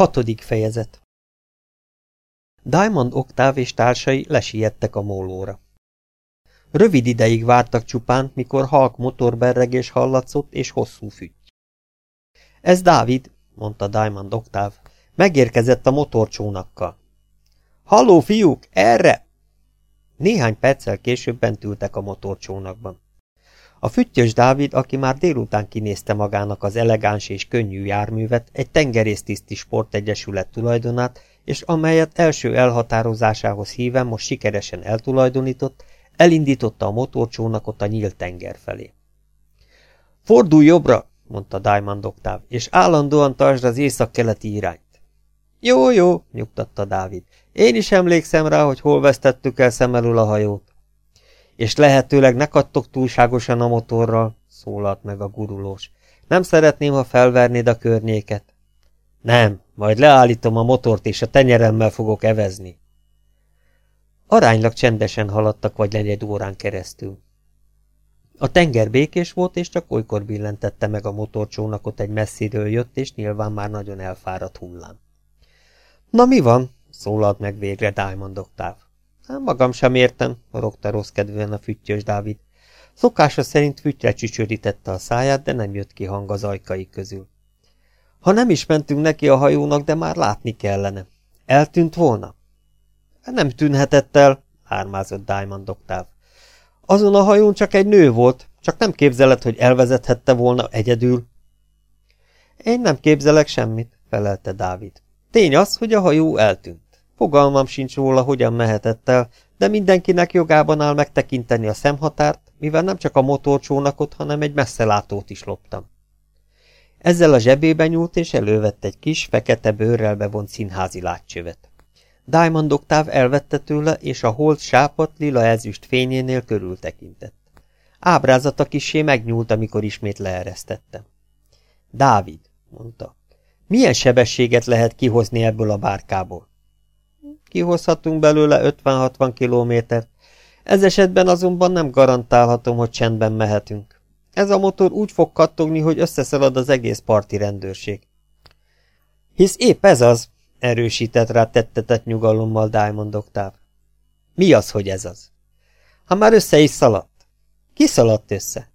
Hatodik fejezet Diamond Oktáv és társai lesiettek a mólóra. Rövid ideig vártak csupán, mikor halk motorberregés hallatszott és hosszú fütty. Ez Dávid, mondta Diamond Oktáv, megérkezett a motorcsónakkal. Halló, fiúk, erre! Néhány perccel később bent ültek a motorcsónakban. A füttyös Dávid, aki már délután kinézte magának az elegáns és könnyű járművet, egy tengerésztiszti sportegyesület tulajdonát, és amelyet első elhatározásához híven most sikeresen eltulajdonított, elindította a motorcsónakot a nyílt tenger felé. Fordulj jobbra, mondta Diamond Octave, és állandóan tartsd az észak-keleti irányt. Jó, jó, nyugtatta Dávid. Én is emlékszem rá, hogy hol vesztettük el szem elől a hajót. És lehetőleg ne kattok túlságosan a motorral, szólalt meg a gurulós. Nem szeretném, ha felvernéd a környéket. Nem, majd leállítom a motort, és a tenyeremmel fogok evezni. Aránylag csendesen haladtak vagy negyed órán keresztül. A tenger békés volt, és csak olykor billentette meg a motorcsónakot egy messziről jött, és nyilván már nagyon elfáradt hullám. Na mi van? szólalt meg végre Diamond Octave. Hát magam sem értem, rogta rossz kedvűen a füttyös Dávid. Szokása szerint füttyre csücsörítette a száját, de nem jött ki hang az ajkai közül. Ha nem is mentünk neki a hajónak, de már látni kellene. Eltűnt volna? Nem tűnhetett el, ármázott Diamond Octave. Azon a hajón csak egy nő volt, csak nem képzeled, hogy elvezethette volna egyedül. Én nem képzelek semmit, felelte Dávid. Tény az, hogy a hajó eltűnt. Fogalmam sincs róla, hogyan mehetett el, de mindenkinek jogában áll megtekinteni a szemhatárt, mivel nem csak a motorcsónakot, hanem egy messzelátót is loptam. Ezzel a zsebébe nyúlt, és elővett egy kis, fekete bőrrel bevont színházi látcsövet. Diamond Octave elvette tőle, és a holt sápat lila ezüst fényénél körültekintett. Ábrázata kisé megnyúlt, amikor ismét leeresztettem. Dávid, mondta, milyen sebességet lehet kihozni ebből a bárkából? Kihozhatunk belőle 50-60 kilométert. Ez esetben azonban nem garantálhatom, hogy csendben mehetünk. Ez a motor úgy fog kattogni, hogy összeszalad az egész parti rendőrség. Hisz épp ez az, erősített rá tettetett nyugalommal Diamond Octave. Mi az, hogy ez az? Ha már össze is szaladt. Ki szaladt össze?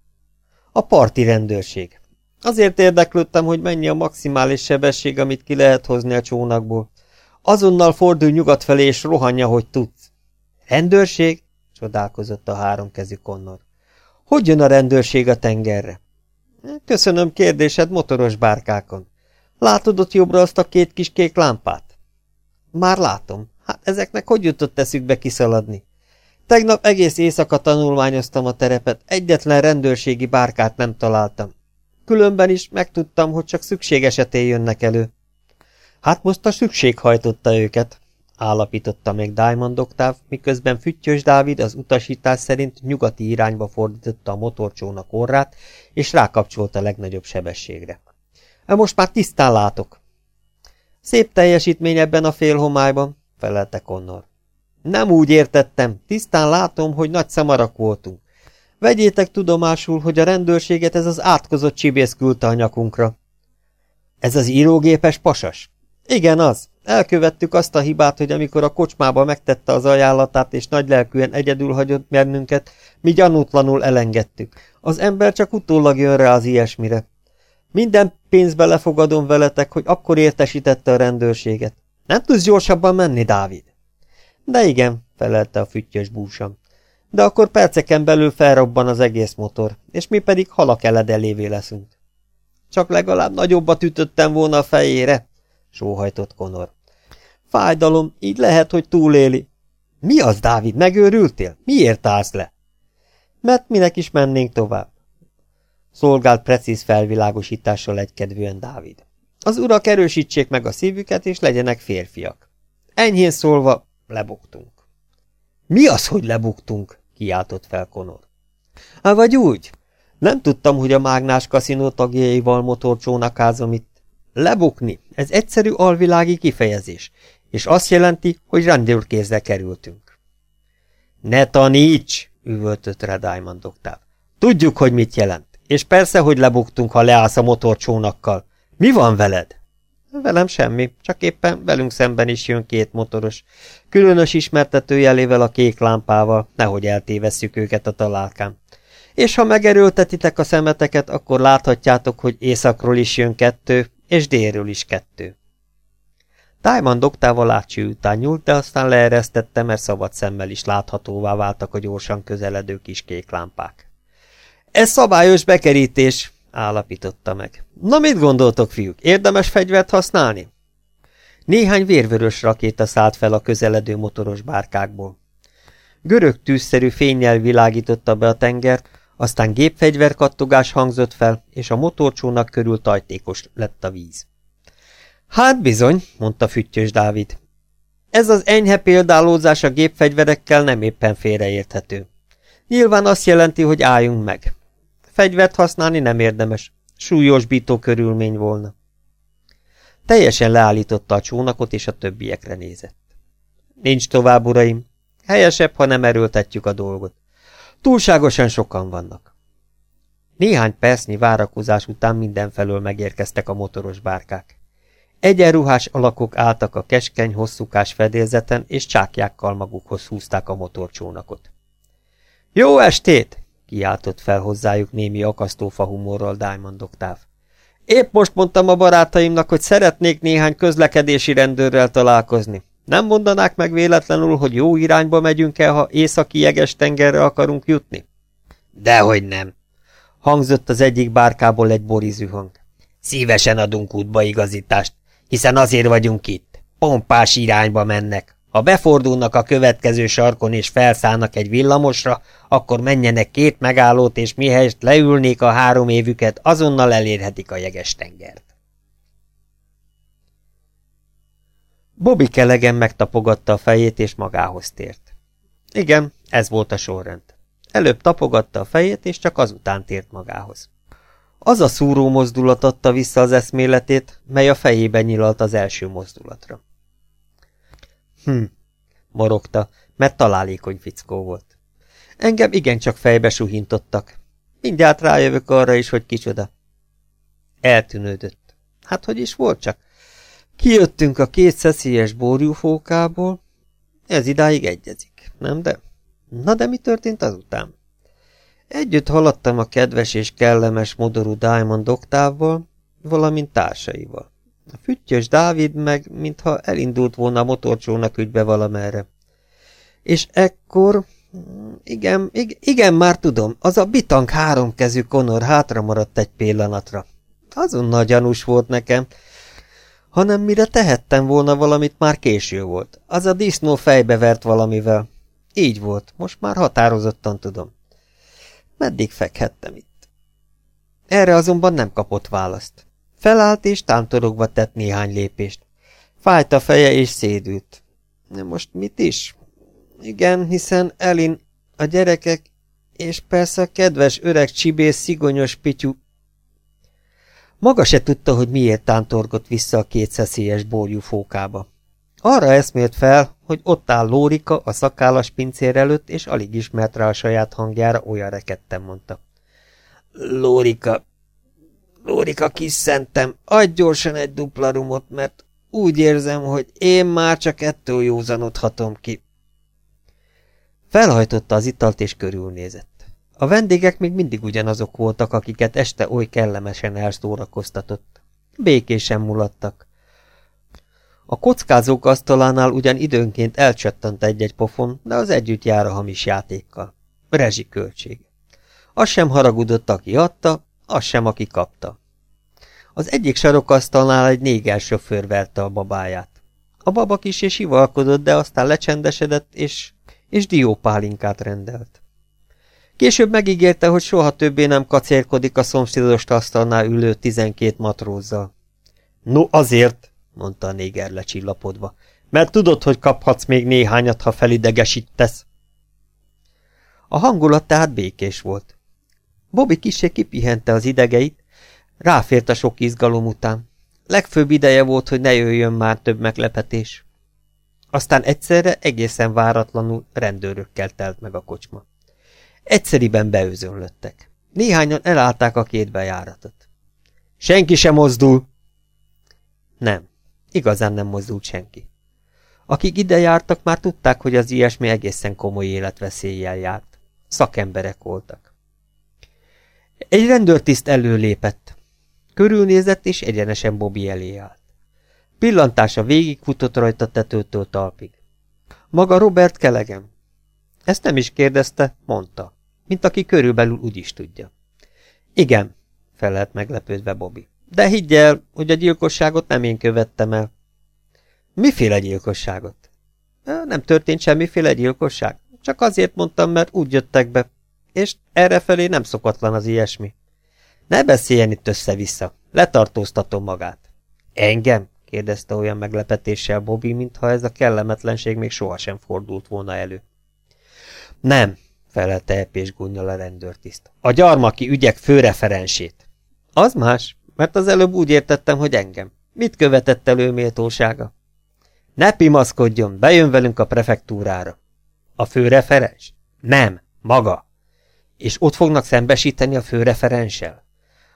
A parti rendőrség. Azért érdeklődtem, hogy mennyi a maximális sebesség, amit ki lehet hozni a csónakból. Azonnal fordulj nyugat felé, és rohanja, hogy tudsz. Rendőrség? csodálkozott a háromkezű Connor. Hogy jön a rendőrség a tengerre? Köszönöm kérdésed motoros bárkákon. Látod ott jobbra azt a két kis kék lámpát? Már látom. Hát ezeknek hogy jutott eszükbe kiszaladni? Tegnap egész éjszaka tanulmányoztam a terepet, egyetlen rendőrségi bárkát nem találtam. Különben is megtudtam, hogy csak szükség esetén jönnek elő. Hát most a szükség hajtotta őket, állapította meg Diamond Octave, miközben Füttyös Dávid az utasítás szerint nyugati irányba fordította a motorcsónak orrát, és rákapcsolt a legnagyobb sebességre. E most már tisztán látok. Szép teljesítmény ebben a félhomályban, felelte Connor. Nem úgy értettem, tisztán látom, hogy nagy szamarak voltunk. Vegyétek tudomásul, hogy a rendőrséget ez az átkozott csibész küldte a nyakunkra. Ez az írógépes pasas? Igen, az. Elkövettük azt a hibát, hogy amikor a kocsmába megtette az ajánlatát és nagylelkűen egyedül hagyott mennünket, mi gyanútlanul elengedtük. Az ember csak utólag jön rá az ilyesmire. Minden pénzbe lefogadom veletek, hogy akkor értesítette a rendőrséget. Nem tudsz gyorsabban menni, Dávid? De igen, felelte a füttyös búsam. De akkor perceken belül felrobban az egész motor, és mi pedig halak eledelévé leszünk. Csak legalább nagyobbat ütöttem volna a fejére, sóhajtott Konor. Fájdalom, így lehet, hogy túléli. Mi az, Dávid, megőrültél? Miért állsz le? Mert minek is mennénk tovább. Szolgált precíz felvilágosítással egykedvűen Dávid. Az urak erősítsék meg a szívüket, és legyenek férfiak. Enyhén szólva, lebuktunk. Mi az, hogy lebuktunk? kiáltott fel Konor. Há, vagy úgy? Nem tudtam, hogy a mágnás kaszinó tagjaival motorcsónakázom itt. Lebukni, ez egyszerű alvilági kifejezés, és azt jelenti, hogy rendőrkézre kerültünk. Ne taníts, üvöltött rá Diamond Octave. Tudjuk, hogy mit jelent, és persze, hogy lebuktunk, ha leállsz a motorcsónakkal. Mi van veled? Velem semmi, csak éppen velünk szemben is jön két motoros. Különös ismertetőjelével a kék lámpával, nehogy eltévesszük őket a találkán. És ha megerőltetitek a szemeteket, akkor láthatjátok, hogy északról is jön kettő, és délről is kettő. Diamond doktával átsű után nyúlt, de aztán leeresztette, mert szabad szemmel is láthatóvá váltak a gyorsan közeledő kis kék lámpák. Ez szabályos bekerítés, állapította meg. Na mit gondoltok, fiúk, érdemes fegyvert használni? Néhány vérvörös rakéta szállt fel a közeledő motoros bárkákból. Görög tűzszerű fényjel világította be a tengert, aztán gépfegyverkattogás hangzott fel, és a motorcsónak körül tajtékos lett a víz. Hát bizony, mondta Füttyös Dávid. Ez az enyhe példálózás a gépfegyverekkel nem éppen félreérthető. Nyilván azt jelenti, hogy álljunk meg. Fegyvert használni nem érdemes. Súlyosbító körülmény volna. Teljesen leállította a csónakot, és a többiekre nézett. Nincs tovább, uraim. Helyesebb, ha nem erőltetjük a dolgot. Túlságosan sokan vannak. Néhány percnyi várakozás után mindenfelől megérkeztek a motoros bárkák. Egyenruhás alakok álltak a keskeny, hosszúkás fedélzeten, és csákjákkal magukhoz húzták a motorcsónakot. Jó estét! kiáltott fel hozzájuk némi akasztófa humorral Diamond Octave. Épp most mondtam a barátaimnak, hogy szeretnék néhány közlekedési rendőrrel találkozni. Nem mondanák meg véletlenül, hogy jó irányba megyünk el, ha északi jeges tengerre akarunk jutni? Dehogy nem, hangzott az egyik bárkából egy borizű hang. Szívesen adunk útbaigazítást, hiszen azért vagyunk itt. Pompás irányba mennek. Ha befordulnak a következő sarkon és felszállnak egy villamosra, akkor menjenek két megállót, és mihelyest leülnék a három évüket, azonnal elérhetik a jeges tengert. Bobby kelegen megtapogatta a fejét, és magához tért. Igen, ez volt a sorrend. Előbb tapogatta a fejét, és csak azután tért magához. Az a szúró mozdulat adta vissza az eszméletét, mely a fejében nyilalt az első mozdulatra. Hm, morogta, mert találékony fickó volt. Engem igencsak fejbe suhintottak. Mindjárt rájövök arra is, hogy kicsoda. Eltűnődött. Hát hogy is volt csak? Kijöttünk a két szeszélyes borjúfókából. Ez idáig egyezik, nem de? Na de mi történt azután? Együtt haladtam a kedves és kellemes modorú Diamond oktávval, valamint társaival. A füttyös Dávid meg, mintha elindult volna a motorcsónak ügybe valamerre. És ekkor... Igen, igen, igen, már tudom, az a bitang háromkezű konor hátra maradt egy pillanatra. Azonnal gyanús volt nekem, hanem mire tehettem volna valamit, már késő volt. Az a disznó fejbe valamivel. Így volt, most már határozottan tudom. Meddig fekhettem itt? Erre azonban nem kapott választ. Felállt és tántorogva tett néhány lépést. Fájt a feje és szédült. Most mit is? Igen, hiszen Elin, a gyerekek, és persze a kedves öreg csibész szigonyos pityú. Maga se tudta, hogy miért tántorgott vissza a két szeszélyes borjú fókába. Arra eszmélt fel, hogy ott áll Lórika a szakállas pincér előtt, és alig ismert rá a saját hangjára, olyan rekedten mondta. Lórika, Lórika kis szentem, adj gyorsan egy dupla rumot, mert úgy érzem, hogy én már csak ettől józanodhatom ki. Felhajtotta az italt és körülnézett. A vendégek még mindig ugyanazok voltak, akiket este oly kellemesen elszórakoztatott. Békésen mulattak. A kockázók asztalánál ugyan időnként elcsattant egy-egy pofon, de az együtt jár a hamis játékkal. Rezsiköltség. Az sem haragudott, aki adta, az sem, aki kapta. Az egyik sarokasztalnál egy néger sofőr verte a babáját. A baba kis és hivalkodott, de aztán lecsendesedett, és, és diópálinkát rendelt. Később megígérte, hogy soha többé nem kacérkodik a szomszédos asztalnál ülő tizenkét matrózzal. No azért, mondta a néger lecsillapodva, mert tudod, hogy kaphatsz még néhányat, ha felidegesítesz. A hangulat tehát békés volt. Bobby kisé kipihente az idegeit, ráfért a sok izgalom után. Legfőbb ideje volt, hogy ne jöjjön már több meglepetés. Aztán egyszerre egészen váratlanul rendőrökkel telt meg a kocsma. Egyszeriben beőzönlöttek. Néhányan elállták a két bejáratot. Senki sem mozdul! Nem. Igazán nem mozdult senki. Akik ide jártak, már tudták, hogy az ilyesmi egészen komoly életveszéllyel járt. Szakemberek voltak. Egy rendőrtiszt előlépett. Körülnézett, és egyenesen Bobby elé állt. Pillantása végigfutott rajta tetőtől talpig. Maga Robert Kelegem. Ezt nem is kérdezte, mondta, mint aki körülbelül úgy is tudja. Igen, felelt meglepődve Bobby. De higgy el, hogy a gyilkosságot nem én követtem el. Miféle gyilkosságot? Nem történt semmiféle gyilkosság. Csak azért mondtam, mert úgy jöttek be. És errefelé nem szokatlan az ilyesmi. Ne beszéljen itt össze-vissza. Letartóztatom magát. Engem? kérdezte olyan meglepetéssel Bobby, mintha ez a kellemetlenség még sohasem fordult volna elő. Nem, felelte epés gunnyal a rendőrtiszt. A gyarmaki ügyek főreferensét. Az más, mert az előbb úgy értettem, hogy engem. Mit követett elő méltósága? Ne pimaszkodjon, bejön velünk a prefektúrára. A főreferens? Nem, maga. És ott fognak szembesíteni a főreferenssel?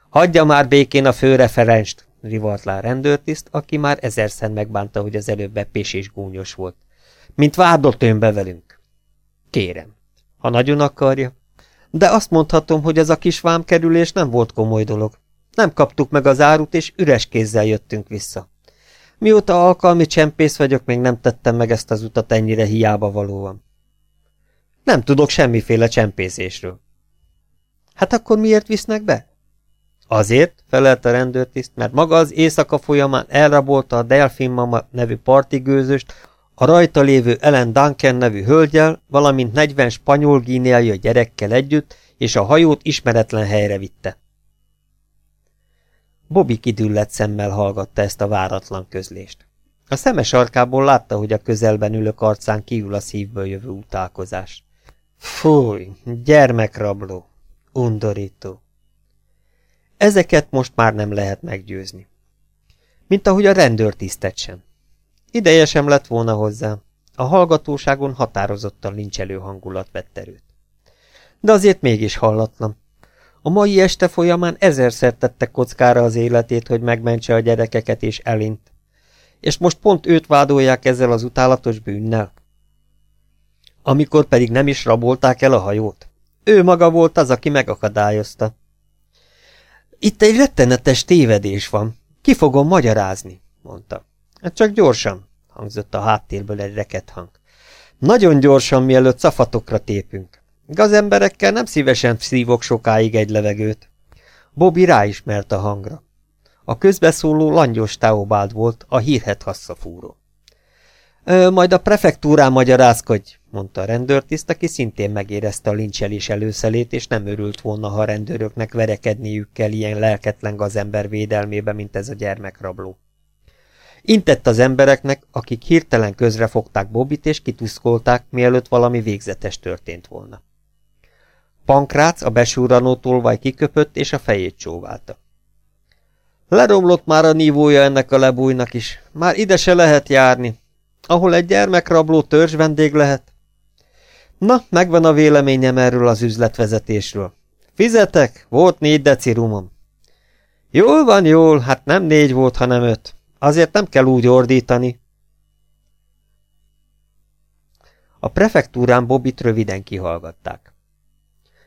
Hagyja már békén a főreferenst, rivalt a rendőrtiszt, aki már ezerszer megbánta, hogy az előbb epés és gúnyos volt. Mint vádott ön be velünk. Kérem, ha nagyon akarja. De azt mondhatom, hogy ez a kis vámkerülés nem volt komoly dolog. Nem kaptuk meg az árut, és üres kézzel jöttünk vissza. Mióta alkalmi csempész vagyok, még nem tettem meg ezt az utat ennyire hiába valóan. Nem tudok semmiféle csempészésről. Hát akkor miért visznek be? Azért, felelt a rendőrtiszt, mert maga az éjszaka folyamán elrabolta a Delfin Mama nevű partigőzöst, a rajta lévő Ellen Duncan nevű hölgyel, valamint 40 spanyol gíneai gyerekkel együtt, és a hajót ismeretlen helyre vitte. Bobby kidüllett szemmel hallgatta ezt a váratlan közlést. A szeme sarkából látta, hogy a közelben ülök arcán kívül a szívből jövő utálkozás. Fúj, gyermekrabló, undorító. Ezeket most már nem lehet meggyőzni. Mint ahogy a rendőrtisztet sem. Ideje sem lett volna hozzá. A hallgatóságon határozottan lincselő hangulat vett erőt. De azért mégis hallatlan. A mai este folyamán ezerszer tette kockára az életét, hogy megmentse a gyerekeket és elint. És most pont őt vádolják ezzel az utálatos bűnnel. Amikor pedig nem is rabolták el a hajót. Ő maga volt az, aki megakadályozta. Itt egy rettenetes tévedés van. Ki fogom magyarázni, mondta. Hát csak gyorsan, hangzott a háttérből egy reket hang. Nagyon gyorsan, mielőtt szafatokra tépünk. Gazemberekkel nem szívesen szívok sokáig egy levegőt. Bobby ráismert a hangra. A közbeszóló langyos Teobald volt, a hírhet hasszafúró. Majd a prefektúrán magyarázkodj, mondta a rendőrtiszt, aki szintén megérezte a lincselés előszelét, és nem örült volna, ha a rendőröknek verekedniük kell ilyen lelketlen gazember védelmébe, mint ez a gyermekrabló. Intett az embereknek, akik hirtelen közrefogták Bobit és kituszkolták, mielőtt valami végzetes történt volna. Pankrác a besúranó tolvaj kiköpött, és a fejét csóválta. Leromlott már a nívója ennek a lebújnak is. Már ide se lehet járni. Ahol egy gyermekrabló törzs vendég lehet. Na, megvan a véleményem erről az üzletvezetésről. Fizetek, volt négy decirumom. Jól van, jól, hát nem négy volt, hanem öt. Azért nem kell úgy ordítani. A prefektúrán Bobit röviden kihallgatták.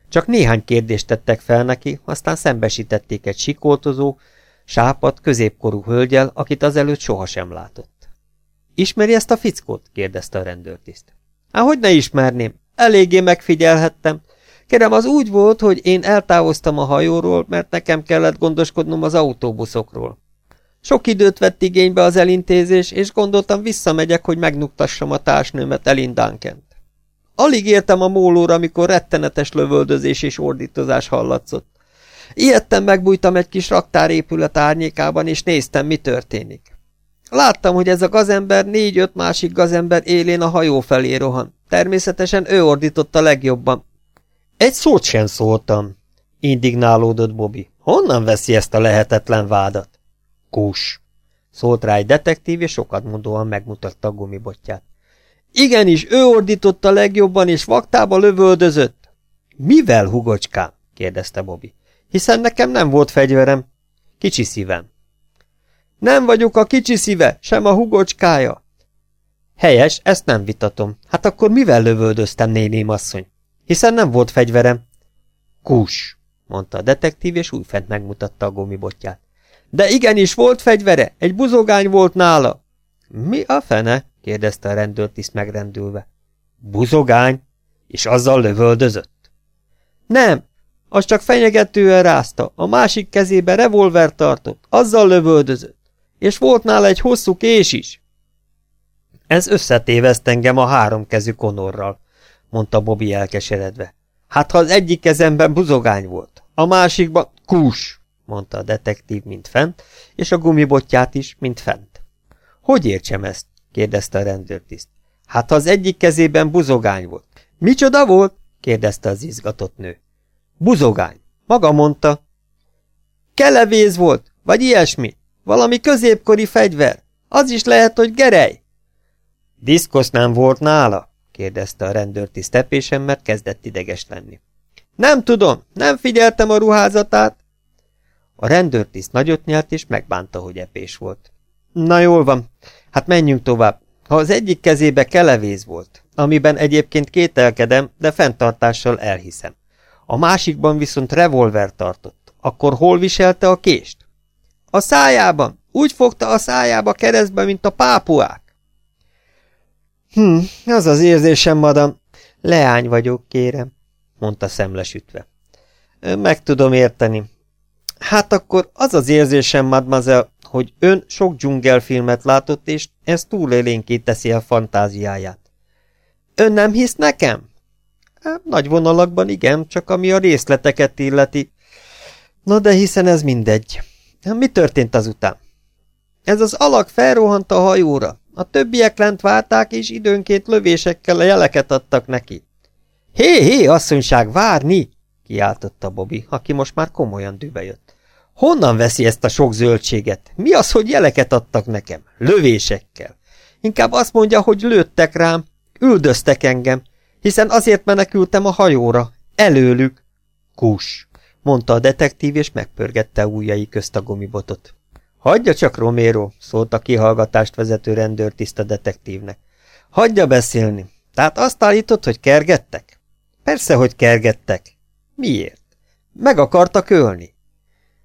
Csak néhány kérdést tettek fel neki, aztán szembesítették egy sikoltozó, sápat, középkorú hölgyel, akit azelőtt sohasem látott. Ismeri ezt a fickót? kérdezte a rendőrtiszt. Há, hogy ne ismerném? Eléggé megfigyelhettem. Kérem, az úgy volt, hogy én eltávoztam a hajóról, mert nekem kellett gondoskodnom az autóbuszokról. Sok időt vett igénybe az elintézés, és gondoltam visszamegyek, hogy megnyugtassam a társnőmet Elindánkent. Alig értem a mólóra, amikor rettenetes lövöldözés és ordítozás hallatszott. Ijedtem megbújtam egy kis raktárépület árnyékában, és néztem, mi történik. Láttam, hogy ez a gazember négy-öt másik gazember élén a hajó felé rohan. Természetesen ő ordította legjobban. Egy szót sem szóltam, indignálódott Bobby. Honnan veszi ezt a lehetetlen vádat? Kus, szólt rá egy detektív, és sokat mondóan megmutatta a gumibotját. Igenis, ő ordította legjobban, és vaktába lövöldözött. Mivel, hugocskám? kérdezte Bobby. Hiszen nekem nem volt fegyverem. Kicsi szívem. Nem vagyok a kicsi szíve, sem a hugocskája. Helyes, ezt nem vitatom. Hát akkor mivel lövöldöztem, néném asszony? Hiszen nem volt fegyverem. Kus, mondta a detektív, és újfent megmutatta a gumibotját. De igenis volt fegyvere, egy buzogány volt nála. Mi a fene? kérdezte a rendőrtiszt megrendülve. Buzogány? És azzal lövöldözött? Nem, az csak fenyegetően rázta, a másik kezébe revolver tartott, azzal lövöldözött, és volt nála egy hosszú kés is. Ez összetéveszt engem a háromkezű konorral, mondta Bobby elkeseredve. Hát ha az egyik kezemben buzogány volt, a másikban kús, mondta a detektív, mint fent, és a gumibotját is, mint fent. Hogy értsem ezt? kérdezte a rendőrtiszt. Hát ha az egyik kezében buzogány volt. Micsoda volt? kérdezte az izgatott nő. Buzogány. Maga mondta. Kelevéz volt, vagy ilyesmi. Valami középkori fegyver. Az is lehet, hogy gerej. Diszkosz nem volt nála? kérdezte a rendőrtiszt tepésen, mert kezdett ideges lenni. Nem tudom, nem figyeltem a ruházatát. A rendőrtiszt nagyot nyelt, és megbánta, hogy epés volt. Na jól van, hát menjünk tovább. Ha az egyik kezébe kelevéz volt, amiben egyébként kételkedem, de fenntartással elhiszem. A másikban viszont revolver tartott. Akkor hol viselte a kést? A szájában. Úgy fogta a szájába keresztbe, mint a pápuák. Hm, az az érzésem, madam. Leány vagyok, kérem, mondta szemlesütve. Meg tudom érteni. Hát akkor az az érzésem, mademoiselle, hogy ön sok dzsungelfilmet látott, és ez túlélénké teszi a fantáziáját. Ön nem hisz nekem? Nagy vonalakban igen, csak ami a részleteket illeti. Na de hiszen ez mindegy. Mi történt azután? Ez az alak felrohant a hajóra. A többiek lent várták, és időnként lövésekkel a jeleket adtak neki. Hé, hé, asszonyság, várni! kiáltotta Bobby, aki most már komolyan dübe jött. Honnan veszi ezt a sok zöldséget? Mi az, hogy jeleket adtak nekem? Lövésekkel. Inkább azt mondja, hogy lőttek rám, üldöztek engem, hiszen azért menekültem a hajóra. Előlük. Kus, mondta a detektív, és megpörgette ujjai közt a gumibotot. Hagyja csak, Romero, szólt a kihallgatást vezető rendőrtiszt a detektívnek. Hagyja beszélni. Tehát azt állított, hogy kergettek? Persze, hogy kergettek. Miért? Meg akartak ölni.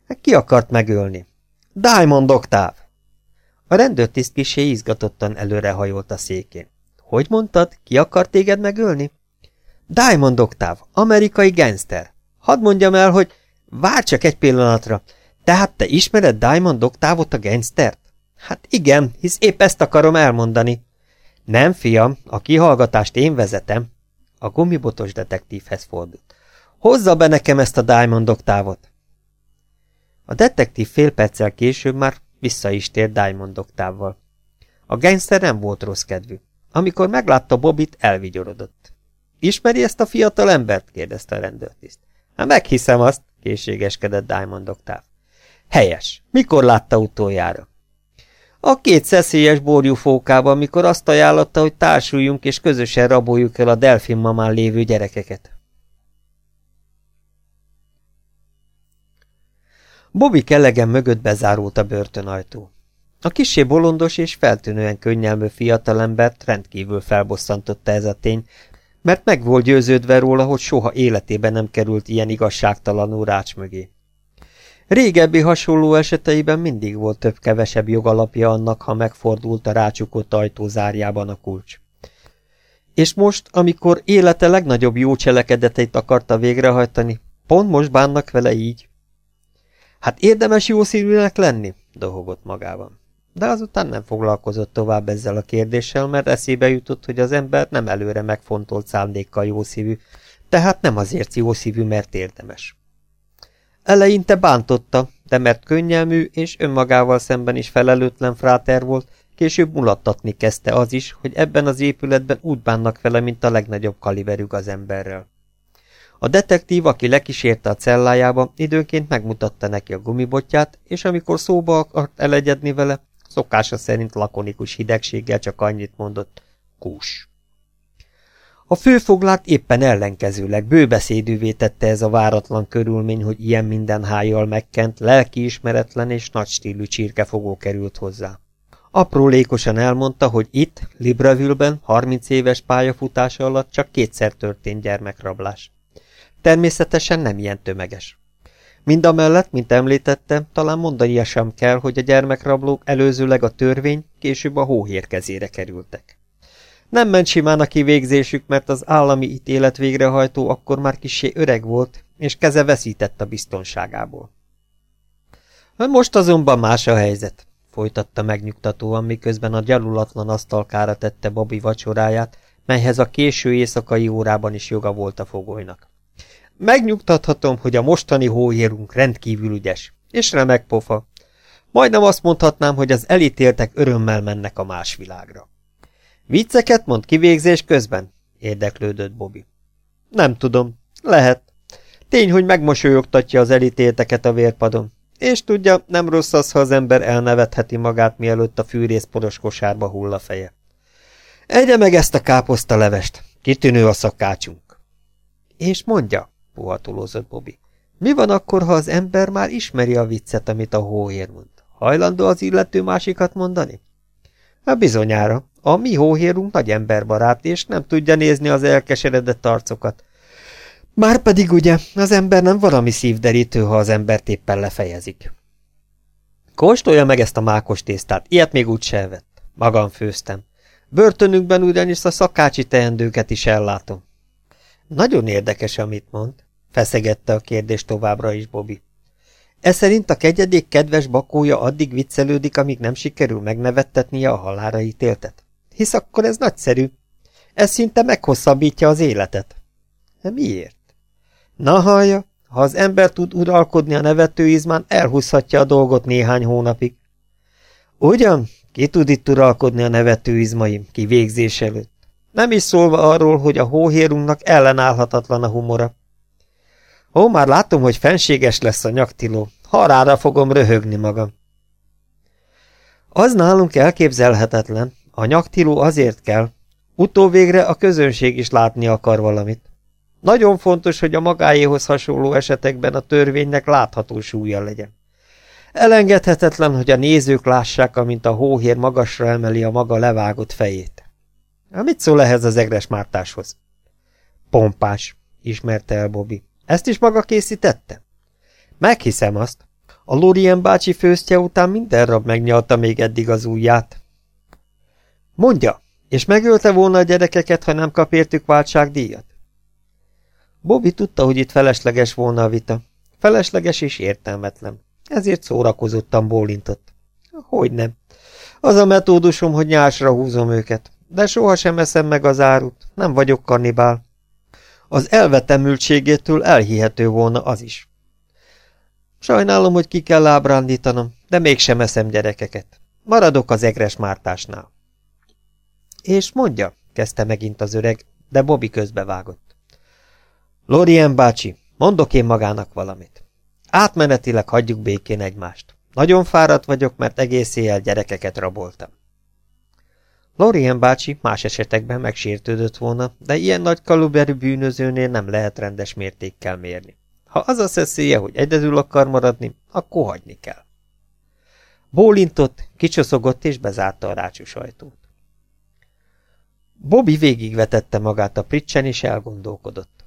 Hát ki akart megölni? Diamond Oktáv. A rendőrtiszt kisé izgatottan előrehajolt a székén. Hogy mondtad, ki akart téged megölni? Diamond Oktáv, amerikai gangster. Hadd mondjam el, hogy... Várj csak egy pillanatra. Tehát te ismered Diamond Oktávot a gangstert? Hát igen, hisz épp ezt akarom elmondani. Nem, fiam, a kihallgatást én vezetem. A gumibotos detektívhez fordult. Hozza be nekem ezt a Diamond Oktávot. A detektív fél perccel később már vissza is tért Diamond Oktávval. A gangster nem volt rossz kedvű. Amikor meglátta Bobit, elvigyorodott. Ismeri ezt a fiatal embert? kérdezte a rendőrtiszt. Hát meghiszem azt, készségeskedett Diamond Oktáv. Helyes. Mikor látta utoljára? A két szeszélyes borjú fókában, mikor azt ajánlotta, hogy társuljunk és közösen raboljuk el a delfin mamán lévő gyerekeket. Bobby kellegen mögött bezárult a börtönajtó. A kisé bolondos és feltűnően könnyelmű fiatalembert rendkívül felbosszantotta ez a tény, mert meg volt győződve róla, hogy soha életében nem került ilyen igazságtalanul rács mögé. Régebbi hasonló eseteiben mindig volt több-kevesebb jogalapja annak, ha megfordult a rácsukott ajtó zárjában a kulcs. És most, amikor élete legnagyobb jó cselekedeteit akarta végrehajtani, pont most bánnak vele így. Hát érdemes jószívűnek lenni? dohogott magában. De azután nem foglalkozott tovább ezzel a kérdéssel, mert eszébe jutott, hogy az ember nem előre megfontolt szándékkal jószívű, tehát nem azért jószívű, mert érdemes. Eleinte bántotta, de mert könnyelmű és önmagával szemben is felelőtlen fráter volt, később mulattatni kezdte az is, hogy ebben az épületben úgy bánnak vele, mint a legnagyobb kaliberük az emberrel. A detektív, aki lekísérte a cellájába, időnként megmutatta neki a gumibotját, és amikor szóba akart elegyedni vele, szokása szerint lakonikus hidegséggel csak annyit mondott, kús. A főfoglát éppen ellenkezőleg bőbeszédűvé tette ez a váratlan körülmény, hogy ilyen minden hájjal megkent, lelkiismeretlen és nagy stílű csirkefogó került hozzá. Aprólékosan elmondta, hogy itt, Libreville-ben, 30 éves pályafutása alatt csak kétszer történt gyermekrablás. Természetesen nem ilyen tömeges. Mindamellett, mint említettem, talán mondania sem kell, hogy a gyermekrablók előzőleg a törvény, később a hóhér kezére kerültek. Nem ment simán a kivégzésük, mert az állami ítélet végrehajtó akkor már kisé öreg volt, és keze veszített a biztonságából. Most azonban más a helyzet, folytatta megnyugtatóan, miközben a gyalulatlan asztalkára tette Bobby vacsoráját, melyhez a késő éjszakai órában is joga volt a fogolynak. Megnyugtathatom, hogy a mostani hóérunk rendkívül ügyes, és remek pofa. Majdnem azt mondhatnám, hogy az elítéltek örömmel mennek a más világra. Vicceket mond kivégzés közben? érdeklődött Bobby. Nem tudom. Lehet. Tény, hogy megmosolyogtatja az elítélteket a vérpadon. És tudja, nem rossz az, ha az ember elnevetheti magát, mielőtt a fűrészporos kosárba hull a feje. Egye meg ezt a káposzta levest. Kitűnő a szakácsunk. És mondja, puhatolózott Bobby. Mi van akkor, ha az ember már ismeri a viccet, amit a hóhér mond? Hajlandó az illető másikat mondani? A hát bizonyára. A mi hóhérunk nagy emberbarát, és nem tudja nézni az elkeseredett arcokat. Márpedig ugye, az ember nem valami szívderítő, ha az embert éppen lefejezik. Kóstolja meg ezt a mákos tésztát, ilyet még úgy se vett. Magam főztem. Börtönünkben ugyanis a szakácsi teendőket is ellátom. Nagyon érdekes, amit mond, feszegette a kérdést továbbra is Bobby. E szerint a kegyedék kedves bakója addig viccelődik, amíg nem sikerül megnevettetnie a halára ítéltet. Hisz akkor ez nagyszerű. Ez szinte meghosszabbítja az életet. De miért? Na hallja, ha az ember tud uralkodni a nevetőizmán, elhúzhatja a dolgot néhány hónapig. Ugyan, ki tud itt uralkodni a nevetőizmaim, ki végzés előtt? Nem is szólva arról, hogy a hóhérunknak ellenállhatatlan a humora. Ó, már látom, hogy fenséges lesz a nyaktiló. Harára fogom röhögni magam. Az nálunk elképzelhetetlen. A nyaktiló azért kell. Utóvégre a közönség is látni akar valamit. Nagyon fontos, hogy a magáéhoz hasonló esetekben a törvénynek látható súlya legyen. Elengedhetetlen, hogy a nézők lássák, amint a hóhér magasra emeli a maga levágott fejét. Mit szól ehhez az egres mártáshoz? Pompás, ismerte el Bobby. Ezt is maga készítette? Meghiszem azt. A Lorien bácsi főztje után minden rab megnyalta még eddig az ujját. Mondja, és megölte volna a gyerekeket, ha nem kap értük váltságdíjat? Bobby tudta, hogy itt felesleges volna a vita. Felesleges és értelmetlen. Ezért szórakozottan bólintott. Hogy nem. Az a metódusom, hogy nyásra húzom őket. De sohasem eszem meg az árut. Nem vagyok kannibál. Az elvetemültségétől elhihető volna az is. Sajnálom, hogy ki kell ábrándítanom, de mégsem eszem gyerekeket. Maradok az egres mártásnál. És mondja, kezdte megint az öreg, de Bobby közbevágott. Lorien bácsi, mondok én magának valamit. Átmenetileg hagyjuk békén egymást. Nagyon fáradt vagyok, mert egész éjjel gyerekeket raboltam. Lorien bácsi más esetekben megsértődött volna, de ilyen nagy kaluberű bűnözőnél nem lehet rendes mértékkel mérni. Ha az a szeszélye, hogy egyedül akar maradni, akkor hagyni kell. Bólintott, kicsoszogott és bezárta a rácsos ajtót. Bobby végigvetette magát a pricsen és elgondolkodott.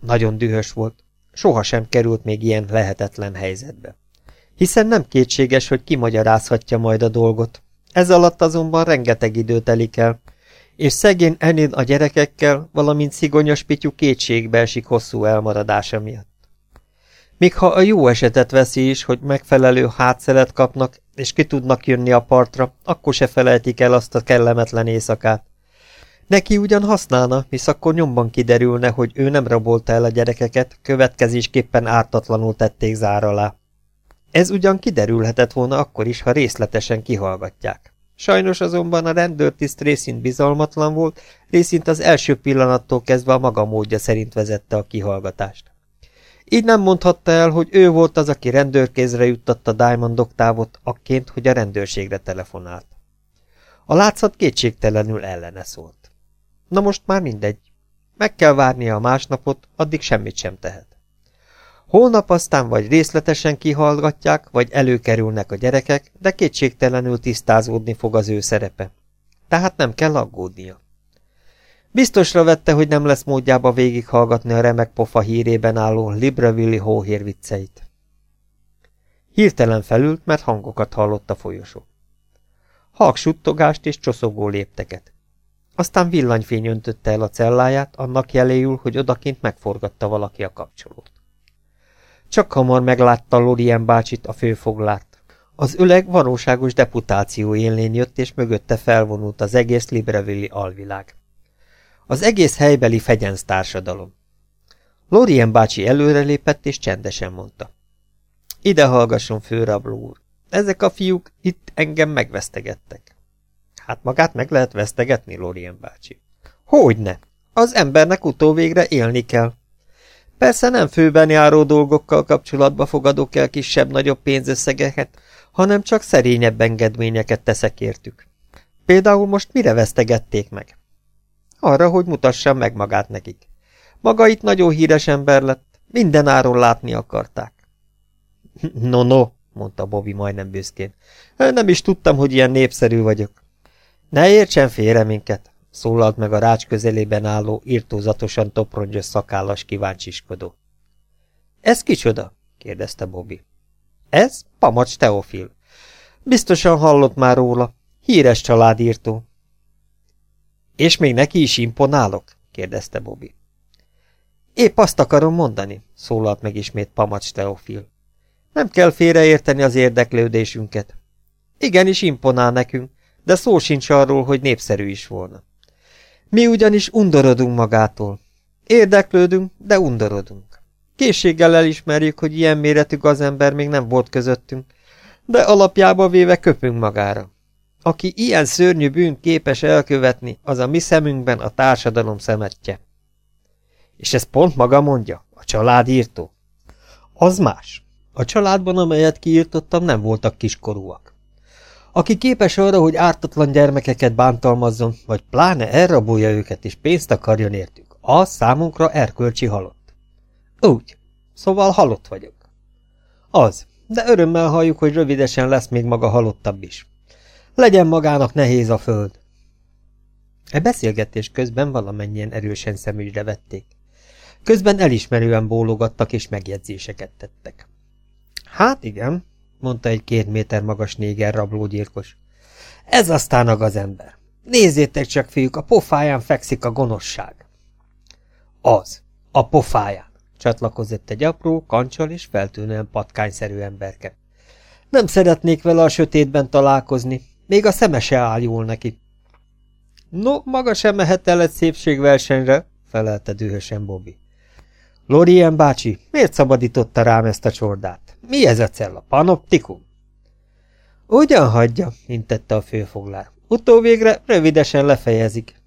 Nagyon dühös volt, sohasem került még ilyen lehetetlen helyzetbe. Hiszen nem kétséges, hogy kimagyarázhatja majd a dolgot, ez alatt azonban rengeteg idő telik el, és szegény Enid a gyerekekkel, valamint szigonyos Pityu kétségbe esik hosszú elmaradása miatt. Még ha a jó esetet veszi is, hogy megfelelő hátszelet kapnak, és ki tudnak jönni a partra, akkor se felejtik el azt a kellemetlen éjszakát. Neki ugyan használna, hisz akkor nyomban kiderülne, hogy ő nem rabolta el a gyerekeket, következésképpen ártatlanul tették zár alá. Ez ugyan kiderülhetett volna akkor is, ha részletesen kihallgatják. Sajnos azonban a rendőrtiszt részint bizalmatlan volt, részint az első pillanattól kezdve a maga módja szerint vezette a kihallgatást. Így nem mondhatta el, hogy ő volt az, aki rendőrkézre juttatta Diamond oktávot, akként, hogy a rendőrségre telefonált. A látszat kétségtelenül ellene szólt. Na most már mindegy. Meg kell várnia a másnapot, addig semmit sem tehet. Holnap aztán vagy részletesen kihallgatják, vagy előkerülnek a gyerekek, de kétségtelenül tisztázódni fog az ő szerepe. Tehát nem kell aggódnia. Biztosra vette, hogy nem lesz módjába végighallgatni a remek pofa hírében álló Libreville hóhér vicceit. Hirtelen felült, mert hangokat hallott a folyosó. Halk suttogást és csoszogó lépteket. Aztán villanyfény öntötte el a celláját, annak jeléül, hogy odakint megforgatta valaki a kapcsolót. Csak hamar meglátta Lorien bácsit, a főfoglát. Az öleg valóságos deputáció élén jött, és mögötte felvonult az egész Libreville alvilág. Az egész helybeli fegyenc társadalom. Lorien bácsi előrelépett, és csendesen mondta. Ide hallgasson, főrabló úr. Ezek a fiúk itt engem megvesztegettek. Hát magát meg lehet vesztegetni, Lorien bácsi. Hogyne? Az embernek utóvégre élni kell. Persze nem főben járó dolgokkal kapcsolatba fogadok el kisebb-nagyobb pénzösszegeket, hanem csak szerényebb engedményeket teszek értük. Például most mire vesztegették meg? Arra, hogy mutassam meg magát nekik. Maga itt nagyon híres ember lett, minden áron látni akarták. No, no, mondta Bobby majdnem büszkén. Nem is tudtam, hogy ilyen népszerű vagyok. Ne értsen félre minket, szólalt meg a rács közelében álló, írtózatosan toprongyos szakállas kíváncsiskodó. Ez kicsoda? kérdezte Bobby. Ez Pamacs Teofil. Biztosan hallott már róla. Híres családírtó. És még neki is imponálok? kérdezte Bobby. Épp azt akarom mondani, szólalt meg ismét Pamacs Teofil. Nem kell félreérteni az érdeklődésünket. Igenis imponál nekünk, de szó sincs arról, hogy népszerű is volna. Mi ugyanis undorodunk magától. Érdeklődünk, de undorodunk. Készséggel elismerjük, hogy ilyen méretű ember még nem volt közöttünk, de alapjába véve köpünk magára. Aki ilyen szörnyű bűn képes elkövetni, az a mi szemünkben a társadalom szemetje. És ez pont maga mondja, a család írtó. Az más. A családban, amelyet kiírtottam, nem voltak kiskorúak. Aki képes arra, hogy ártatlan gyermekeket bántalmazzon, vagy pláne elrabolja őket és pénzt akarjon értük, az számunkra erkölcsi halott. Úgy. Szóval halott vagyok. Az. De örömmel halljuk, hogy rövidesen lesz még maga halottabb is. Legyen magának nehéz a föld. E beszélgetés közben valamennyien erősen szemügyre vették. Közben elismerően bólogattak és megjegyzéseket tettek. Hát igen, mondta egy két méter magas néger rablógyilkos. Ez aztán a ember. Nézzétek csak, fiúk, a pofáján fekszik a gonoszság. Az, a pofáján, csatlakozott egy apró, kancsal és feltűnően patkányszerű emberke. Nem szeretnék vele a sötétben találkozni, még a szeme se áll jól neki. No, maga sem mehet el egy szépségversenyre, felelte dühösen Bobby. Lorien bácsi, miért szabadította rám ezt a csordát? Mi ez a cella? Panoptikum? Ugyan hagyja, intette a főfoglár. Utóvégre rövidesen lefejezik.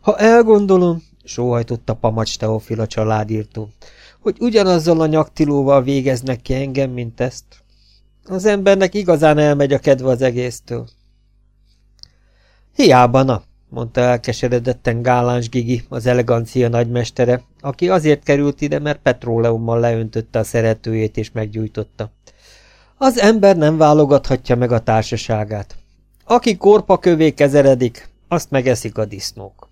Ha elgondolom, sóhajtotta Pamacs Teofil a családírtó, hogy ugyanazzal a nyaktilóval végeznek ki engem, mint ezt. Az embernek igazán elmegy a kedve az egésztől. Hiába, na, mondta elkeseredetten Gáláns Gigi, az elegancia nagymestere, aki azért került ide, mert petróleummal leöntötte a szeretőjét és meggyújtotta. Az ember nem válogathatja meg a társaságát. Aki korpa kövé kezeredik, azt megeszik a disznók.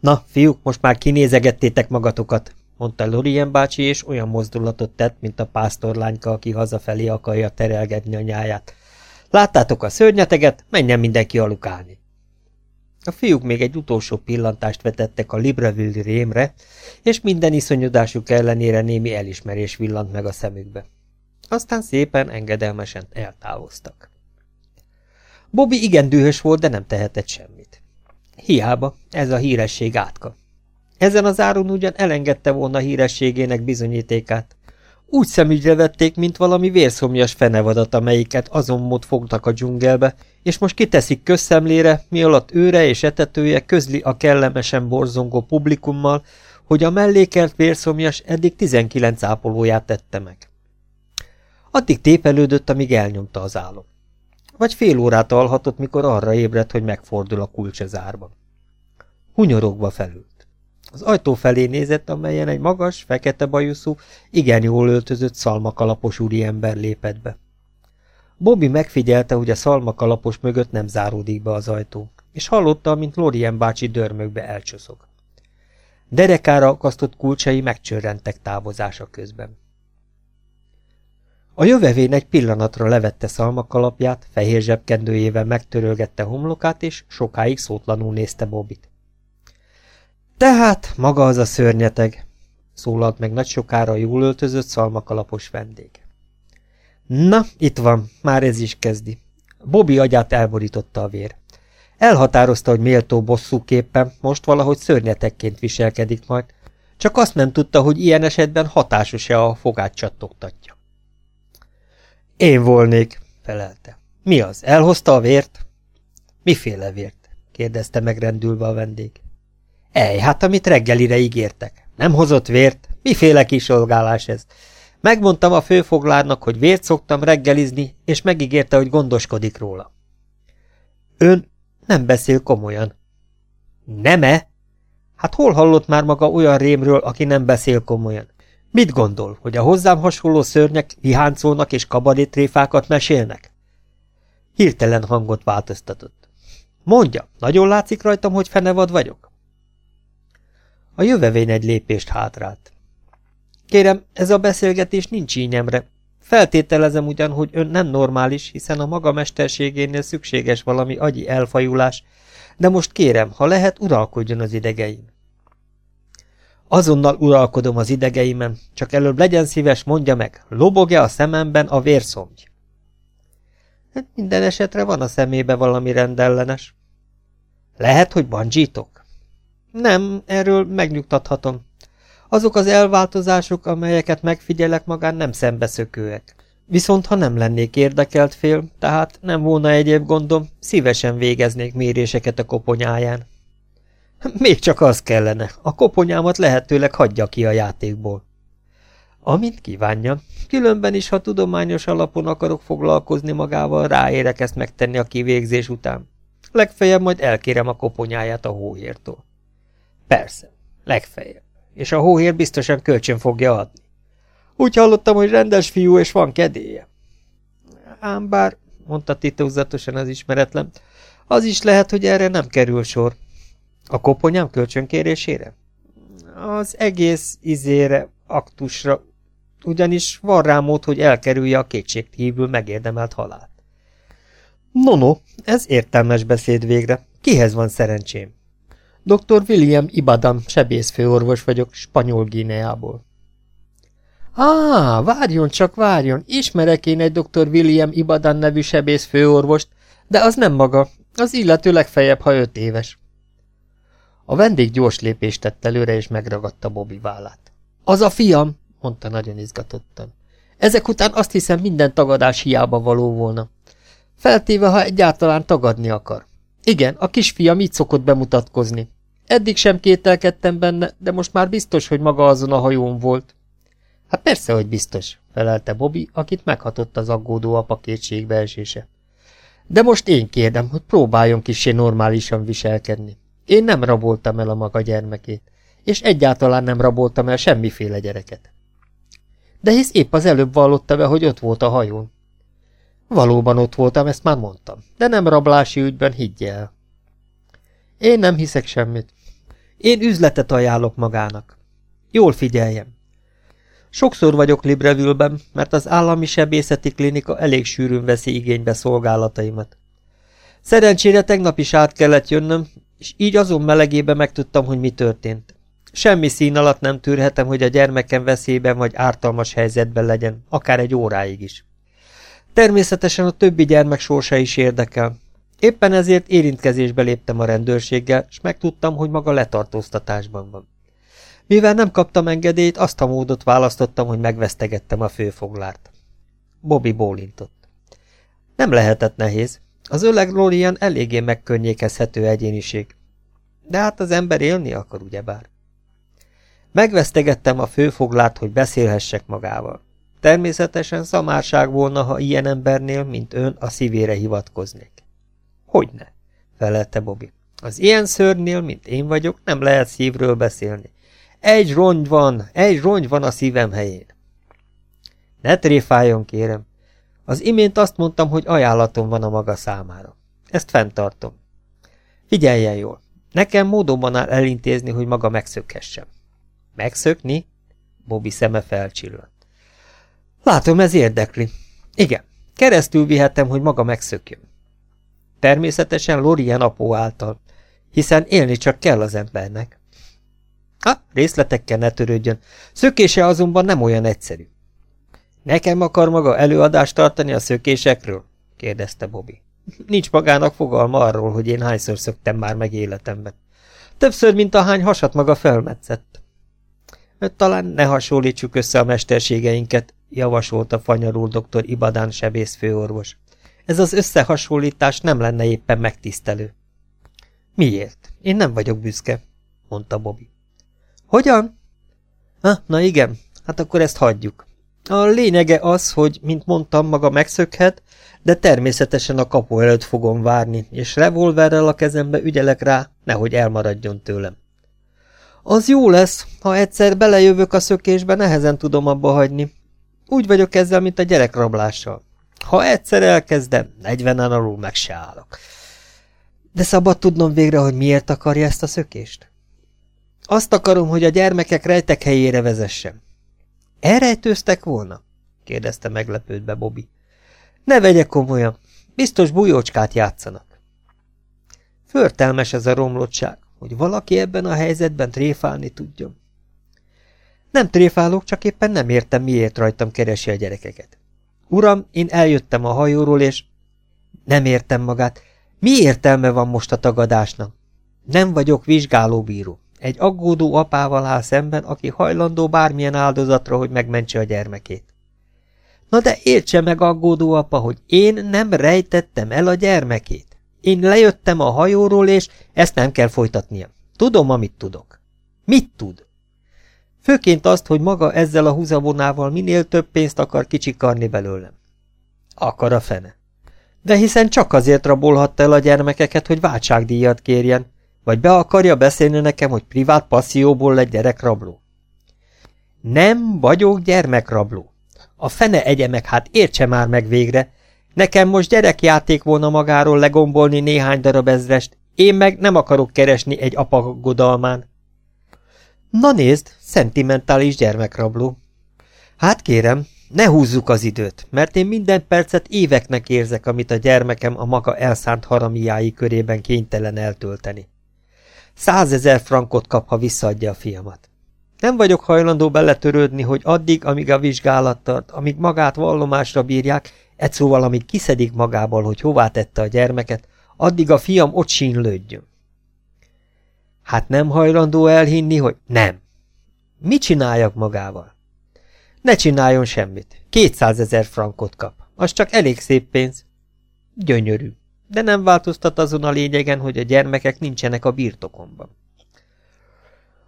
Na, fiúk, most már kinézegettétek magatokat, mondta Lorien bácsi, és olyan mozdulatot tett, mint a pásztorlányka, aki hazafelé akarja terelgetni a nyáját. Láttátok a szörnyeteget, menjen mindenki alukálni. A fiúk még egy utolsó pillantást vetettek a Libreville rémre, és minden iszonyodásuk ellenére némi elismerés villant meg a szemükbe. Aztán szépen, engedelmesen eltávoztak. Bobby igen dühös volt, de nem tehetett semmit. Hiába, ez a híresség átka. Ezen az áron ugyan elengedte volna hírességének bizonyítékát. Úgy szemügyre vették, mint valami vérszomjas fenevadat, amelyiket azon mód fogtak a dzsungelbe, és most kiteszik közszemlére, mi alatt őre és etetője közli a kellemesen borzongó publikummal, hogy a mellékelt vérszomjas eddig 19 ápolóját tette meg. Addig tépelődött, amíg elnyomta az álom. Vagy fél órát alhatott, mikor arra ébredt, hogy megfordul a kulcs az árban. Hunyorogva felült. Az ajtó felé nézett, amelyen egy magas, fekete bajuszú, igen jól öltözött szalmakalapos úriember lépett be. Bobby megfigyelte, hogy a szalmakalapos mögött nem záródik be az ajtó, és hallotta, mint Lorien bácsi dörmögbe elcsoszog. Derekára akasztott kulcsai megcsörrentek távozása közben. A jövevén egy pillanatra levette szalmakalapját, fehér zsebkendőjével megtörölgette homlokát, és sokáig szótlanul nézte Bobit. Tehát maga az a szörnyeteg, szólalt meg nagy sokára jól öltözött szalmakalapos vendég. Na, itt van, már ez is kezdi. Bobby agyát elborította a vér. Elhatározta, hogy méltó bosszúképpen, most valahogy szörnyetekként viselkedik majd, csak azt nem tudta, hogy ilyen esetben hatásos-e a fogát csattogtatja. Én volnék, felelte. Mi az, elhozta a vért? Miféle vért? kérdezte megrendülve a vendég. Ej, hát amit reggelire ígértek. Nem hozott vért? Miféle kisolgálás ez? Megmondtam a főfoglárnak, hogy vért szoktam reggelizni, és megígérte, hogy gondoskodik róla. Ön nem beszél komolyan. Nem-e? Hát hol hallott már maga olyan rémről, aki nem beszél komolyan? Mit gondol, hogy a hozzám hasonló szörnyek viháncolnak és kabarétréfákat mesélnek? Hirtelen hangot változtatott. Mondja, nagyon látszik rajtam, hogy fenevad vagyok? A jövevény egy lépést hátrált. Kérem, ez a beszélgetés nincs ínyemre. Feltételezem ugyan, hogy ön nem normális, hiszen a maga mesterségénél szükséges valami agyi elfajulás, de most kérem, ha lehet, uralkodjon az idegeim. Azonnal uralkodom az idegeimen, csak előbb legyen szíves, mondja meg, lobog-e a szememben a vérszomgy? Hát minden esetre van a szemébe valami rendellenes. Lehet, hogy bandzsítok? Nem, erről megnyugtathatom. Azok az elváltozások, amelyeket megfigyelek magán, nem szembeszökőek. Viszont ha nem lennék érdekelt fél, tehát nem volna egyéb gondom, szívesen végeznék méréseket a koponyáján. Még csak az kellene, a koponyámat lehetőleg hagyja ki a játékból. Amint kívánja, különben is, ha tudományos alapon akarok foglalkozni magával, ráérek ezt megtenni a kivégzés után. Legfeljebb majd elkérem a koponyáját a hóhértól. Persze, legfeljebb és a hóhér biztosan kölcsön fogja adni. Úgy hallottam, hogy rendes fiú, és van kedélye. Ám bár, mondta titokzatosan az ismeretlen, az is lehet, hogy erre nem kerül sor. A koponyám kölcsönkérésére? Az egész izére, aktusra, ugyanis van rá mód, hogy elkerülje a kétségkívül megérdemelt halált. No, no, ez értelmes beszéd végre. Kihez van szerencsém? Dr. William Ibadam, sebészfőorvos vagyok, Spanyol Gíneából. Á, várjon csak, várjon, ismerek én egy dr. William Ibadan nevű sebészfőorvost, de az nem maga, az illető legfeljebb, ha öt éves. A vendég gyors lépést tett előre, és megragadta Bobby vállát. Az a fiam, mondta nagyon izgatottan. Ezek után azt hiszem minden tagadás hiába való volna. Feltéve, ha egyáltalán tagadni akar. Igen, a kisfiam így szokott bemutatkozni. Eddig sem kételkedtem benne, de most már biztos, hogy maga azon a hajón volt. Hát persze, hogy biztos, felelte Bobby, akit meghatott az aggódó apa kétségbeesése. De most én kérdem, hogy próbáljon kisé normálisan viselkedni. Én nem raboltam el a maga gyermekét, és egyáltalán nem raboltam el semmiféle gyereket. De hisz épp az előbb vallotta be, hogy ott volt a hajón. Valóban ott voltam, ezt már mondtam, de nem rablási ügyben higgye el. Én nem hiszek semmit. Én üzletet ajánlok magának. Jól figyeljem. Sokszor vagyok Libreville-ben, mert az állami sebészeti klinika elég sűrűn veszi igénybe szolgálataimat. Szerencsére tegnap is át kellett jönnöm, és így azon melegében megtudtam, hogy mi történt. Semmi szín alatt nem tűrhetem, hogy a gyermekem veszélyben vagy ártalmas helyzetben legyen, akár egy óráig is. Természetesen a többi gyermek sorsa is érdekel, Éppen ezért érintkezésbe léptem a rendőrséggel, és megtudtam, hogy maga letartóztatásban van. Mivel nem kaptam engedélyt, azt a módot választottam, hogy megvesztegettem a főfoglárt. Bobby bólintott. Nem lehetett nehéz. Az öleg Lorian eléggé megkörnyékezhető egyéniség. De hát az ember élni akar, ugyebár. Megvesztegettem a főfoglárt, hogy beszélhessek magával. Természetesen szamárság volna, ha ilyen embernél, mint ön, a szívére hivatkoznék. Hogyne, felelte Bobby. Az ilyen szörnél, mint én vagyok, nem lehet szívről beszélni. Egy rongy van, egy rongy van a szívem helyén. Ne tréfáljon, kérem. Az imént azt mondtam, hogy ajánlatom van a maga számára. Ezt fenntartom. Figyeljen jól. Nekem módonban áll elintézni, hogy maga megszökhessem. Megszökni? Bobby szeme felcsillant. Látom, ez érdekli. Igen, keresztül vihetem, hogy maga megszökjön. Természetesen Lorien apó által, hiszen élni csak kell az embernek. Ha, részletekkel ne törődjön, szökése azonban nem olyan egyszerű. Nekem akar maga előadást tartani a szökésekről? kérdezte Bobby. Nincs magának fogalma arról, hogy én hányszor szöktem már meg életemben. Többször, mint ahány hasat maga felmetszett. Talán ne hasonlítsuk össze a mesterségeinket, javasolta fanyarul dr. Ibadán sebész főorvos. Ez az összehasonlítás nem lenne éppen megtisztelő. Miért? Én nem vagyok büszke, mondta Bobby. Hogyan? Ha, na igen, hát akkor ezt hagyjuk. A lényege az, hogy, mint mondtam, maga megszökhet, de természetesen a kapu előtt fogom várni, és revolverrel a kezembe ügyelek rá, nehogy elmaradjon tőlem. Az jó lesz, ha egyszer belejövök a szökésbe, nehezen tudom abba hagyni. Úgy vagyok ezzel, mint a gyerekrablással. Ha egyszer elkezdem, negyvenen alul meg se állok. De szabad tudnom végre, hogy miért akarja ezt a szökést? Azt akarom, hogy a gyermekek rejtek helyére vezessem. Elrejtőztek volna? kérdezte meglepődve Bobby. Ne vegye komolyan, biztos bujócskát játszanak. Förtelmes ez a romlottság, hogy valaki ebben a helyzetben tréfálni tudjon. Nem tréfálok, csak éppen nem értem, miért rajtam keresi a gyerekeket. Uram, én eljöttem a hajóról, és... Nem értem magát. Mi értelme van most a tagadásnak? Nem vagyok vizsgálóbíró. Egy aggódó apával áll szemben, aki hajlandó bármilyen áldozatra, hogy megmentse a gyermekét. Na de értse meg, aggódó apa, hogy én nem rejtettem el a gyermekét. Én lejöttem a hajóról, és ezt nem kell folytatnia. Tudom, amit tudok. Mit tud? Főként azt, hogy maga ezzel a húzavonával minél több pénzt akar kicsikarni belőlem. Akar a fene. De hiszen csak azért rabolhatta el a gyermekeket, hogy váltságdíjat kérjen, vagy be akarja beszélni nekem, hogy privát passzióból lett gyerekrabló? Nem vagyok gyermekrabló. A fene egye meg, hát értse már meg végre. Nekem most gyerekjáték volna magáról legombolni néhány darab ezrest, én meg nem akarok keresni egy apagodalmán. Na nézd, szentimentális gyermekrabló. Hát kérem, ne húzzuk az időt, mert én minden percet éveknek érzek, amit a gyermekem a maga elszánt haramiái körében kénytelen eltölteni. Százezer frankot kap, ha visszaadja a fiamat. Nem vagyok hajlandó beletörődni, hogy addig, amíg a vizsgálat tart, amíg magát vallomásra bírják, egy szóval, amíg kiszedik magából, hogy hová tette a gyermeket, addig a fiam ott sínlődjön. Hát nem hajlandó elhinni, hogy nem. Mit csináljak magával? Ne csináljon semmit. Kétszázezer frankot kap. Az csak elég szép pénz. Gyönyörű de nem változtat azon a lényegen, hogy a gyermekek nincsenek a birtokomban.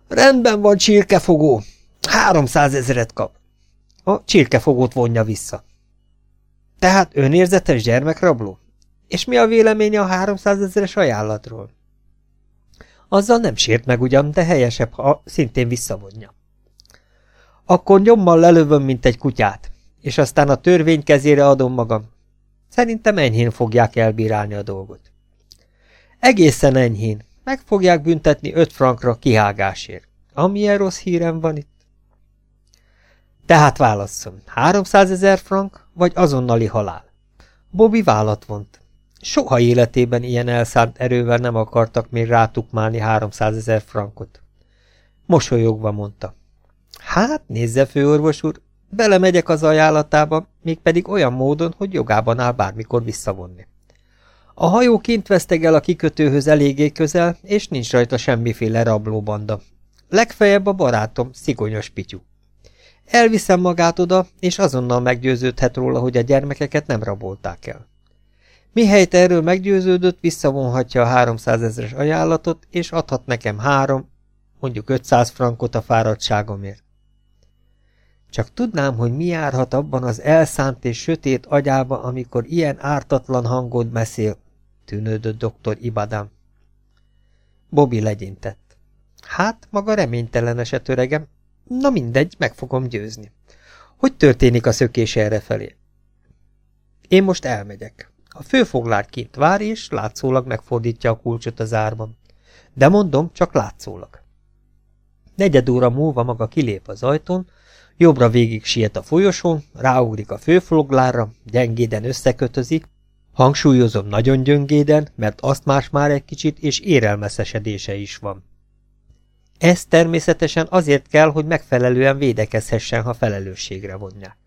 Rendben van, csirkefogó. Háromszáz ezeret kap. A csirkefogót vonja vissza. Tehát önérzetes gyermekrabló? És mi a véleménye a háromszázezeres ajánlatról? Azzal nem sért meg ugyan, de helyesebb, ha szintén visszavonja. Akkor nyommal lelövöm, mint egy kutyát, és aztán a törvény kezére adom magam, Szerintem enyhén fogják elbírálni a dolgot. Egészen enyhén. Meg fogják büntetni öt frankra kihágásért. Amilyen rossz hírem van itt. Tehát válasszon, 300 ezer frank, vagy azonnali halál? Bobby vállat vont. Soha életében ilyen elszánt erővel nem akartak még rátukmálni 300 ezer frankot. Mosolyogva mondta. Hát, nézze, főorvos úr, Belemegyek az ajánlatába, mégpedig olyan módon, hogy jogában áll bármikor visszavonni. A hajó kint vesztegel a kikötőhöz eléggé közel, és nincs rajta semmiféle rablóbanda. Legfeljebb a barátom, szigonyos pityú. Elviszem magát oda, és azonnal meggyőződhet róla, hogy a gyermekeket nem rabolták el. Mihelyt erről meggyőződött, visszavonhatja a 300 ezres ajánlatot, és adhat nekem három, mondjuk 500 frankot a fáradtságomért. Csak tudnám, hogy mi járhat abban az elszánt és sötét agyába, amikor ilyen ártatlan hangod beszél, tűnődött dr. Ibadám. Bobby legyintett. Hát, maga reménytelen eset, öregem. Na mindegy, meg fogom győzni. Hogy történik a szökés errefelé? Én most elmegyek. A főfoglár kint vár, és látszólag megfordítja a kulcsot az árban. De mondom, csak látszólag. Negyed óra múlva maga kilép az ajtón, jobbra végig siet a folyosón, ráugrik a főfoglárra, gyengéden összekötözik, hangsúlyozom nagyon gyöngéden, mert azt más már egy kicsit, és érelmeszesedése is van. Ez természetesen azért kell, hogy megfelelően védekezhessen, ha felelősségre vonják.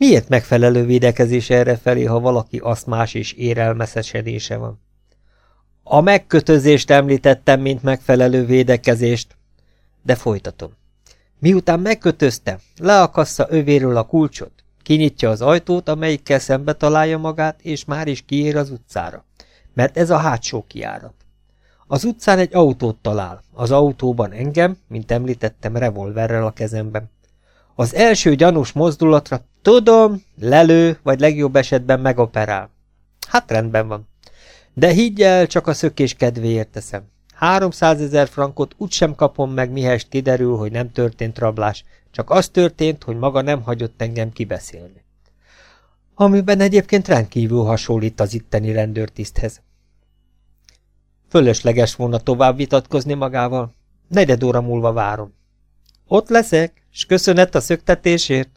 Miért megfelelő védekezés erre felé, ha valaki azt más és érelmeszesedése van? A megkötözést említettem, mint megfelelő védekezést, de folytatom. Miután megkötözte, leakassza övéről a kulcsot, kinyitja az ajtót, amelyikkel szembe találja magát, és már is kiér az utcára, mert ez a hátsó kiárat. Az utcán egy autót talál, az autóban engem, mint említettem, revolverrel a kezemben. Az első gyanús mozdulatra tudom, lelő, vagy legjobb esetben megoperál. Hát rendben van. De higgy el, csak a szökés kedvéért teszem. Háromszázezer frankot úgysem kapom meg, mihest kiderül, hogy nem történt rablás, csak az történt, hogy maga nem hagyott engem kibeszélni. Amiben egyébként rendkívül hasonlít az itteni rendőrtiszthez. Fölösleges volna tovább vitatkozni magával. Negyed óra múlva várom. Ott leszek, s köszönet a szöktetésért.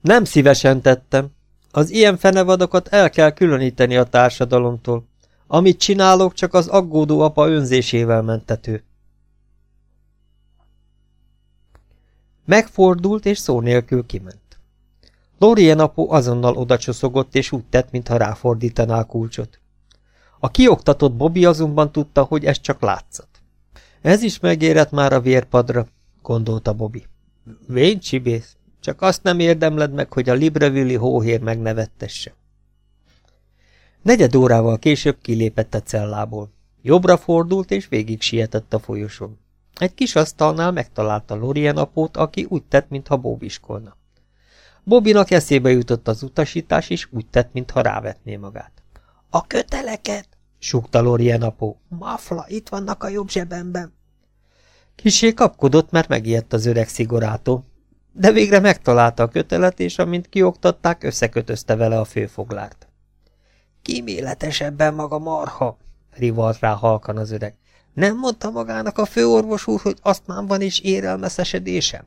Nem szívesen tettem. Az ilyen fenevadokat el kell különíteni a társadalomtól. Amit csinálok, csak az aggódó apa önzésével mentető. Megfordult, és szó nélkül kiment. Lorien apu azonnal odacsoszogott, és úgy tett, mintha ráfordítaná a kulcsot. A kioktatott Bobby azonban tudta, hogy ez csak látszat. Ez is megérett már a vérpadra, gondolta Bobby. Vén csibész, csak azt nem érdemled meg, hogy a Libreville hóhér megnevettesse. Negyed órával később kilépett a cellából. Jobbra fordult, és végig sietett a folyosón. Egy kis asztalnál megtalálta Lorien apót, aki úgy tett, mintha bóbiskolna. Bobinak eszébe jutott az utasítás, és úgy tett, mintha rávetné magát. – A köteleket! – súgta Lorien apó. – Mafla, itt vannak a jobb zsebemben. Kisé kapkodott, mert megijedt az öreg szigorától, de végre megtalálta a kötelet, és amint kioktatták, összekötözte vele a főfoglárt. Kíméletesebben maga marha, rivalt rá halkan az öreg. Nem mondta magának a főorvos úr, hogy azt már van is érelmeszesedésem?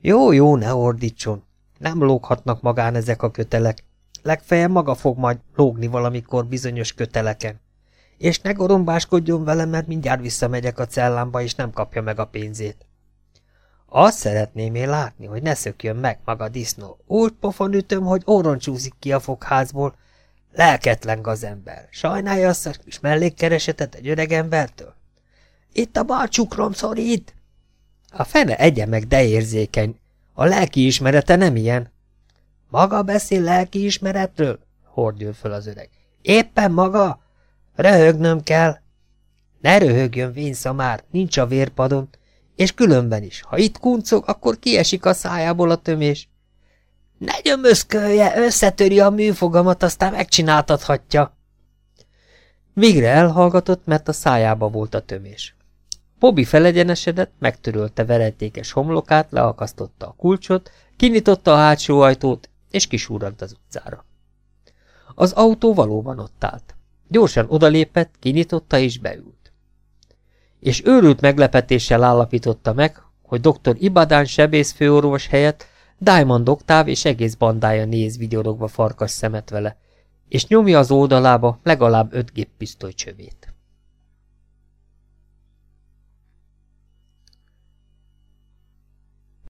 Jó, jó, ne ordítson. Nem lóghatnak magán ezek a kötelek. Legfeljebb maga fog majd lógni valamikor bizonyos köteleken. És ne gorombáskodjon velem, mert mindjárt visszamegyek a cellámba, és nem kapja meg a pénzét. Azt szeretném én látni, hogy ne szökjön meg maga disznó. Úgy pofon ütöm, hogy óron csúszik ki a fogházból, Lelketlen gazember. Sajnálja azt a kis mellékkeresetet egy öreg embertől? Itt a bal csukrom szorít. A fene egye meg, de érzékeny. A lelki ismerete nem ilyen. Maga beszél lelki ismeretről? Hordjön föl az öreg. Éppen maga? Röhögnöm kell. Ne röhögjön, Vinsza már, nincs a vérpadon. És különben is, ha itt kuncog, akkor kiesik a szájából a tömés. Ne gyömözkölje, összetöri a műfogamat, aztán megcsináltathatja. Végre elhallgatott, mert a szájába volt a tömés. Bobby felegyenesedett, megtörölte veretékes homlokát, leakasztotta a kulcsot, kinyitotta a hátsó ajtót, és kisúrant az utcára. Az autó valóban ott állt. Gyorsan odalépett, kinyitotta és beült. És őrült meglepetéssel állapította meg, hogy dr. Ibadán sebész főorvos helyett Diamond Oktáv és egész bandája néz vigyorogva farkas szemet vele, és nyomja az oldalába legalább öt géppisztoly csövét.